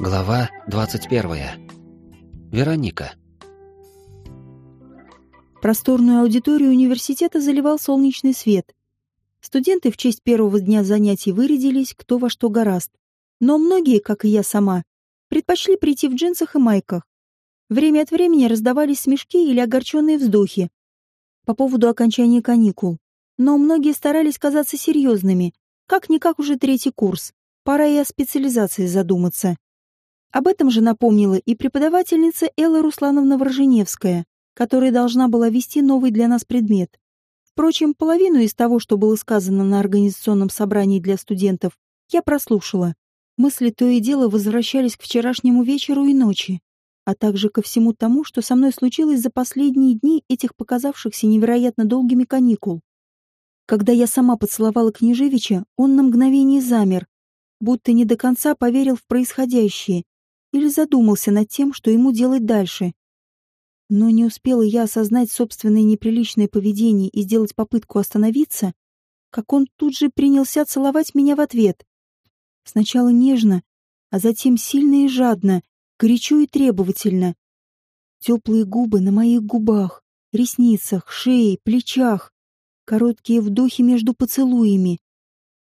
Глава 21. Вероника. Просторную аудиторию университета заливал солнечный свет. Студенты в честь первого дня занятий вырядились кто во что гораст. Но многие, как и я сама, предпочли прийти в джинсах и майках. Время от времени раздавались смешки или огорченные вздохи по поводу окончания каникул. Но многие старались казаться серьезными, как-никак уже третий курс, пора и о специализации задуматься. Об этом же напомнила и преподавательница Элла Руслановна Вороженевская, которая должна была вести новый для нас предмет. Впрочем, половину из того, что было сказано на организационном собрании для студентов, я прослушала. Мысли то и дело возвращались к вчерашнему вечеру и ночи, а также ко всему тому, что со мной случилось за последние дни этих показавшихся невероятно долгими каникул. Когда я сама поцеловала Княжевича, он на мгновение замер, будто не до конца поверил в происходящее или задумался над тем, что ему делать дальше. Но не успела я осознать собственное неприличное поведение и сделать попытку остановиться, как он тут же принялся целовать меня в ответ. Сначала нежно, а затем сильно и жадно, горячо и требовательно. Теплые губы на моих губах, ресницах, шее, плечах, короткие вдохи между поцелуями,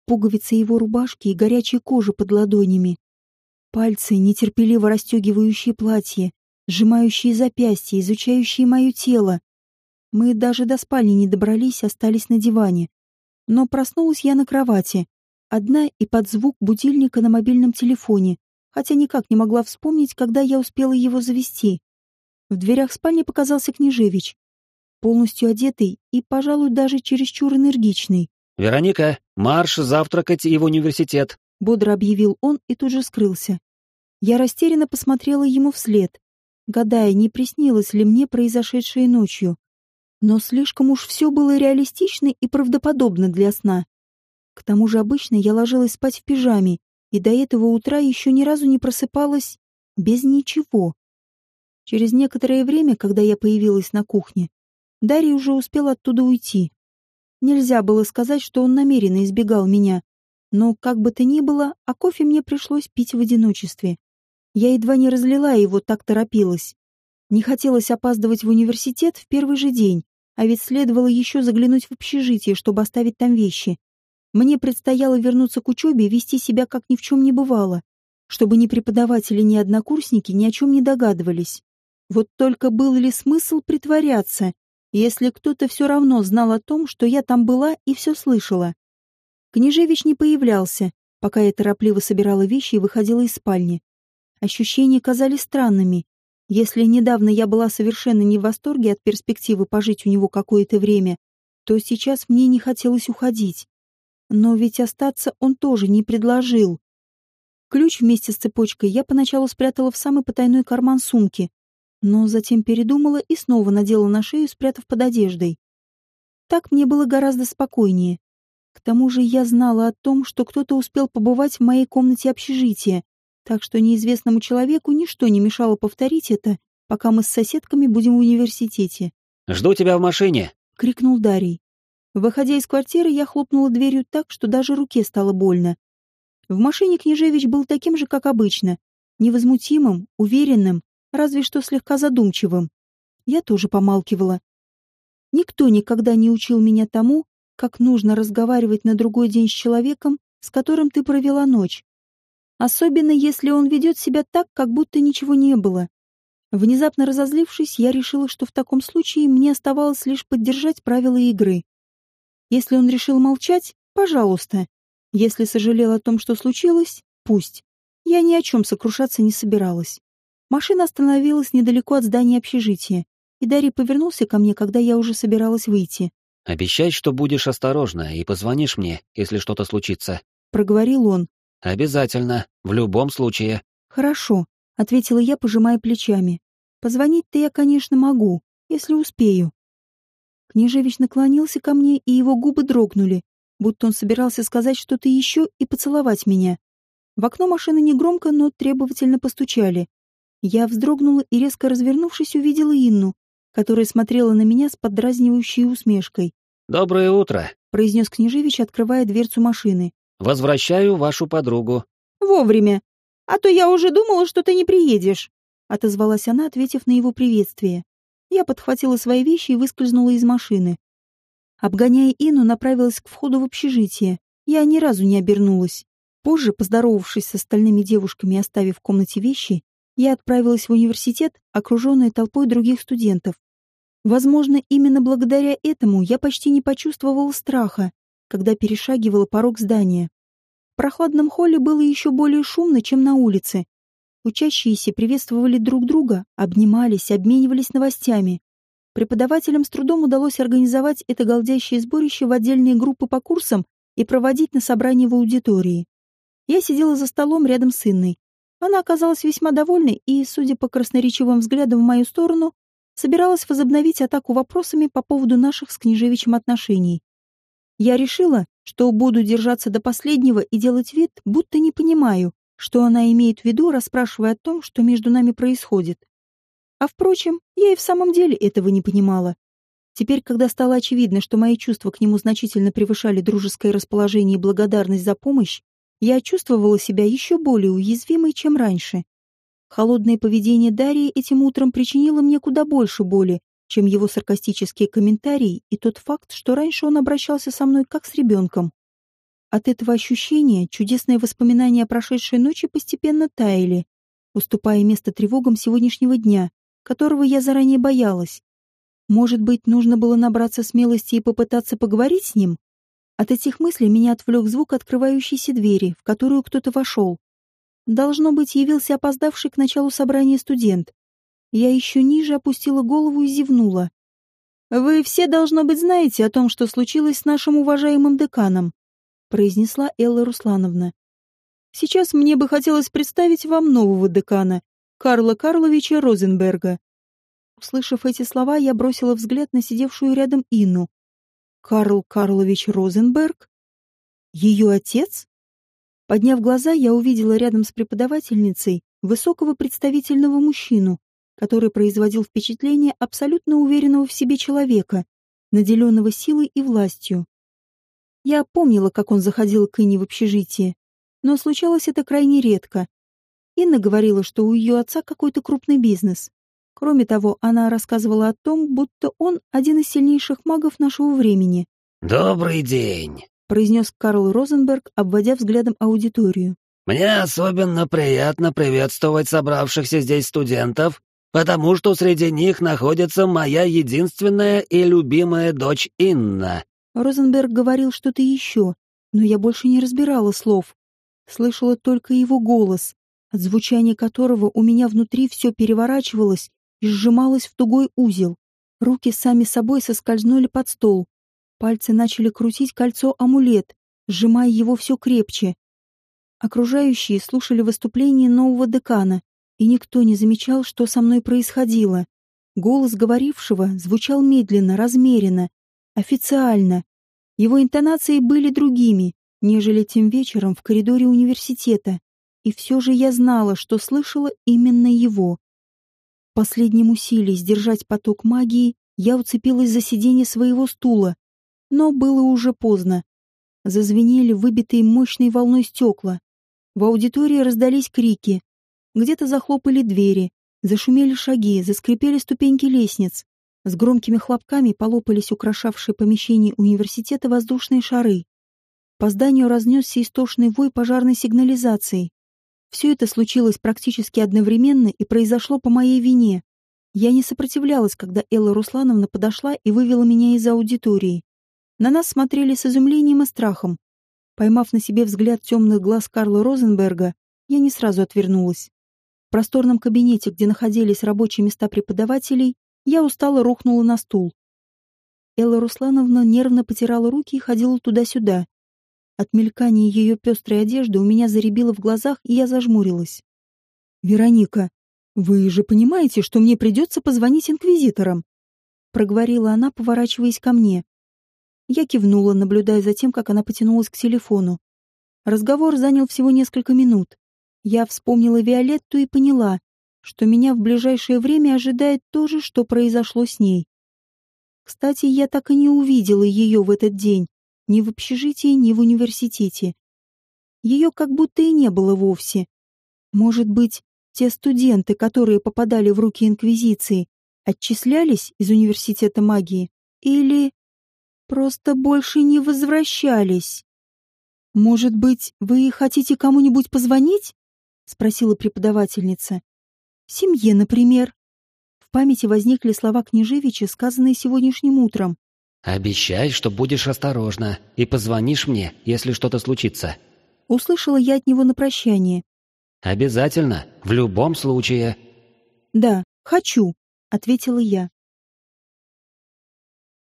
пуговицы его рубашки и горячей кожи под ладонями. Пальцы, нетерпеливо расстегивающие платье, сжимающие запястья, изучающие мое тело. Мы даже до спальни не добрались, остались на диване. Но проснулась я на кровати, одна и под звук будильника на мобильном телефоне, хотя никак не могла вспомнить, когда я успела его завести. В дверях спальни показался Княжевич, полностью одетый и, пожалуй, даже чересчур энергичный. «Вероника, марш завтракать и в университет!» — бодро объявил он и тут же скрылся. Я растерянно посмотрела ему вслед, гадая, не приснилось ли мне произошедшее ночью. Но слишком уж все было реалистично и правдоподобно для сна. К тому же обычно я ложилась спать в пижаме, и до этого утра еще ни разу не просыпалась без ничего. Через некоторое время, когда я появилась на кухне, Дарья уже успел оттуда уйти. Нельзя было сказать, что он намеренно избегал меня, но, как бы то ни было, а кофе мне пришлось пить в одиночестве. Я едва не разлила его, так торопилась. Не хотелось опаздывать в университет в первый же день, а ведь следовало еще заглянуть в общежитие, чтобы оставить там вещи. Мне предстояло вернуться к учебе и вести себя, как ни в чем не бывало, чтобы ни преподаватели, ни однокурсники ни о чем не догадывались. Вот только был ли смысл притворяться, если кто-то все равно знал о том, что я там была и все слышала? Княжевич не появлялся, пока я торопливо собирала вещи и выходила из спальни. Ощущения казались странными. Если недавно я была совершенно не в восторге от перспективы пожить у него какое-то время, то сейчас мне не хотелось уходить. Но ведь остаться он тоже не предложил. Ключ вместе с цепочкой я поначалу спрятала в самый потайной карман сумки, но затем передумала и снова надела на шею, спрятав под одеждой. Так мне было гораздо спокойнее. К тому же я знала о том, что кто-то успел побывать в моей комнате общежития, так что неизвестному человеку ничто не мешало повторить это, пока мы с соседками будем в университете. «Жду тебя в машине!» — крикнул Дарий. Выходя из квартиры, я хлопнула дверью так, что даже руке стало больно. В машине Княжевич был таким же, как обычно, невозмутимым, уверенным, разве что слегка задумчивым. Я тоже помалкивала. Никто никогда не учил меня тому, как нужно разговаривать на другой день с человеком, с которым ты провела ночь. Особенно если он ведет себя так, как будто ничего не было. Внезапно разозлившись, я решила, что в таком случае мне оставалось лишь поддержать правила игры. Если он решил молчать, пожалуйста. Если сожалел о том, что случилось, пусть. Я ни о чем сокрушаться не собиралась. Машина остановилась недалеко от здания общежития, и Дарья повернулся ко мне, когда я уже собиралась выйти. Обещай, что будешь осторожна и позвонишь мне, если что-то случится. Проговорил он. Обязательно, в любом случае. Хорошо, ответила я, пожимая плечами. Позвонить-то я, конечно, могу, если успею. Княжевич наклонился ко мне, и его губы дрогнули, будто он собирался сказать что-то еще и поцеловать меня. В окно машины негромко, но требовательно постучали. Я вздрогнула и, резко развернувшись, увидела Инну, которая смотрела на меня с поддразнивающей усмешкой. «Доброе утро», — произнес Княжевич, открывая дверцу машины. «Возвращаю вашу подругу». «Вовремя. «А то я уже думала, что ты не приедешь», — отозвалась она, ответив на его приветствие. Я подхватила свои вещи и выскользнула из машины. Обгоняя Ину, направилась к входу в общежитие. Я ни разу не обернулась. Позже, поздоровавшись с остальными девушками и оставив в комнате вещи, я отправилась в университет, окруженная толпой других студентов. Возможно, именно благодаря этому я почти не почувствовала страха, когда перешагивала порог здания. В прохладном холле было еще более шумно, чем на улице. Учащиеся приветствовали друг друга, обнимались, обменивались новостями. Преподавателям с трудом удалось организовать это голдящее сборище в отдельные группы по курсам и проводить на собрании в аудитории. Я сидела за столом рядом с Инной. Она оказалась весьма довольной и, судя по красноречивым взглядам в мою сторону, собиралась возобновить атаку вопросами по поводу наших с Княжевичем отношений. Я решила, что буду держаться до последнего и делать вид, будто не понимаю, что она имеет в виду, расспрашивая о том, что между нами происходит. А впрочем, я и в самом деле этого не понимала. Теперь, когда стало очевидно, что мои чувства к нему значительно превышали дружеское расположение и благодарность за помощь, я чувствовала себя еще более уязвимой, чем раньше. Холодное поведение Дарьи этим утром причинило мне куда больше боли, чем его саркастические комментарии и тот факт, что раньше он обращался со мной как с ребенком. От этого ощущения чудесные воспоминания о прошедшей ночи постепенно таяли, уступая место тревогам сегодняшнего дня, которого я заранее боялась. Может быть, нужно было набраться смелости и попытаться поговорить с ним? От этих мыслей меня отвлек звук открывающейся двери, в которую кто-то вошел. Должно быть, явился опоздавший к началу собрания студент. Я еще ниже опустила голову и зевнула. «Вы все, должно быть, знаете о том, что случилось с нашим уважаемым деканом», произнесла Элла Руслановна. «Сейчас мне бы хотелось представить вам нового декана, Карла Карловича Розенберга». Услышав эти слова, я бросила взгляд на сидевшую рядом Инну, Карл Карлович Розенберг? Ее отец? Подняв глаза, я увидела рядом с преподавательницей высокого представительного мужчину, который производил впечатление абсолютно уверенного в себе человека, наделенного силой и властью. Я помнила, как он заходил к Инне в общежитие, но случалось это крайне редко. Инна говорила, что у ее отца какой-то крупный бизнес. Кроме того, она рассказывала о том, будто он один из сильнейших магов нашего времени. «Добрый день», — произнес Карл Розенберг, обводя взглядом аудиторию. «Мне особенно приятно приветствовать собравшихся здесь студентов, потому что среди них находится моя единственная и любимая дочь Инна». Розенберг говорил что-то еще, но я больше не разбирала слов. Слышала только его голос, от звучания которого у меня внутри все переворачивалось и сжималась в тугой узел. Руки сами собой соскользнули под стол. Пальцы начали крутить кольцо-амулет, сжимая его все крепче. Окружающие слушали выступление нового декана, и никто не замечал, что со мной происходило. Голос говорившего звучал медленно, размеренно, официально. Его интонации были другими, нежели тем вечером в коридоре университета. И все же я знала, что слышала именно его последнем усилии сдержать поток магии я уцепилась за сиденье своего стула, но было уже поздно. Зазвенели выбитые мощной волной стекла. В аудитории раздались крики. Где-то захлопали двери, зашумели шаги, заскрипели ступеньки лестниц. С громкими хлопками полопались украшавшие помещение университета воздушные шары. По зданию разнесся истошный вой пожарной сигнализации. Все это случилось практически одновременно и произошло по моей вине. Я не сопротивлялась, когда Элла Руслановна подошла и вывела меня из аудитории. На нас смотрели с изумлением и страхом. Поймав на себе взгляд темных глаз Карла Розенберга, я не сразу отвернулась. В просторном кабинете, где находились рабочие места преподавателей, я устало рухнула на стул. Элла Руслановна нервно потирала руки и ходила туда-сюда, от мелькания ее пестрой одежды у меня заребило в глазах, и я зажмурилась. «Вероника, вы же понимаете, что мне придется позвонить инквизиторам?» Проговорила она, поворачиваясь ко мне. Я кивнула, наблюдая за тем, как она потянулась к телефону. Разговор занял всего несколько минут. Я вспомнила Виолетту и поняла, что меня в ближайшее время ожидает то же, что произошло с ней. Кстати, я так и не увидела ее в этот день, ни в общежитии, ни в университете. Ее как будто и не было вовсе. Может быть, те студенты, которые попадали в руки Инквизиции, отчислялись из университета магии? Или просто больше не возвращались? Может быть, вы хотите кому-нибудь позвонить? Спросила преподавательница. Семье, например. В памяти возникли слова Княжевича, сказанные сегодняшним утром. «Обещай, что будешь осторожна и позвонишь мне, если что-то случится». Услышала я от него на прощание. «Обязательно, в любом случае». «Да, хочу», — ответила я.